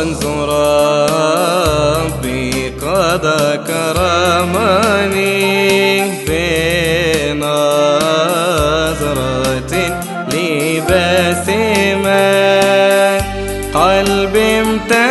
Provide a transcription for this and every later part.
وانز ربي قد كرمني بنظرة لبسمة قلبي امتلأ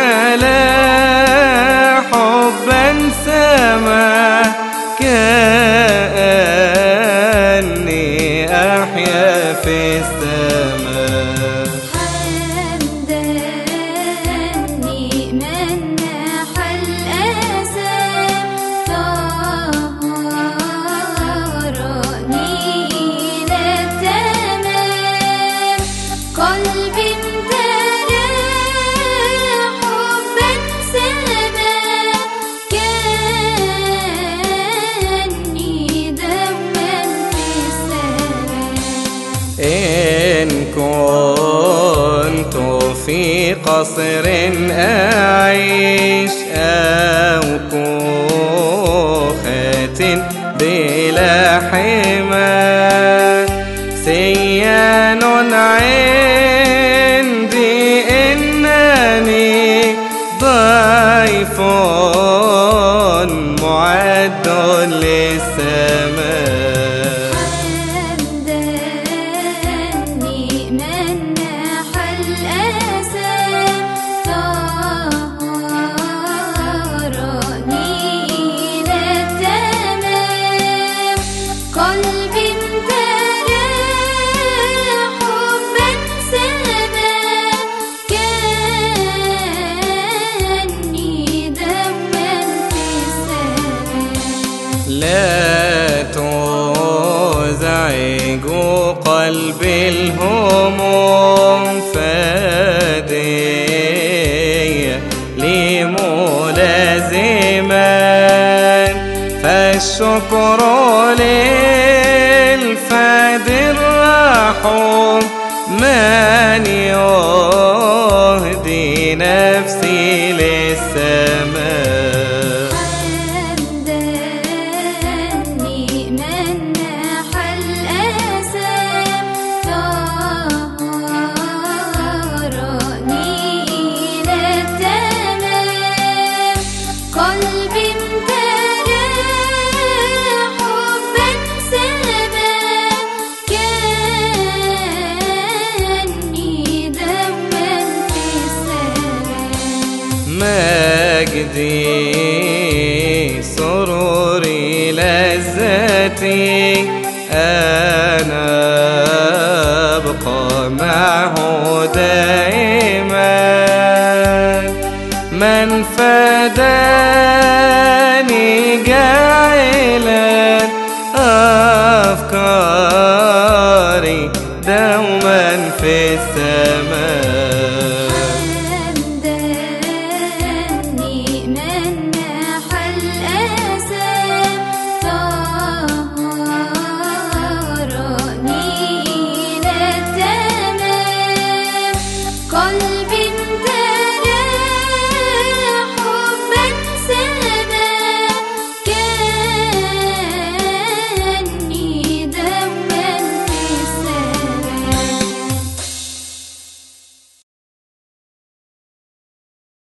قصر أعيش أو كوخة بلا حمى. سيان عندي إنني ضيف معد للسماء لا تزعج قلبي الهموم فادية لي ملازما فالشكر للفادي الرحوم من مجدي سروري لذتي أنا أبقى معه دائما. من فداني جاعلا أفكاري دوما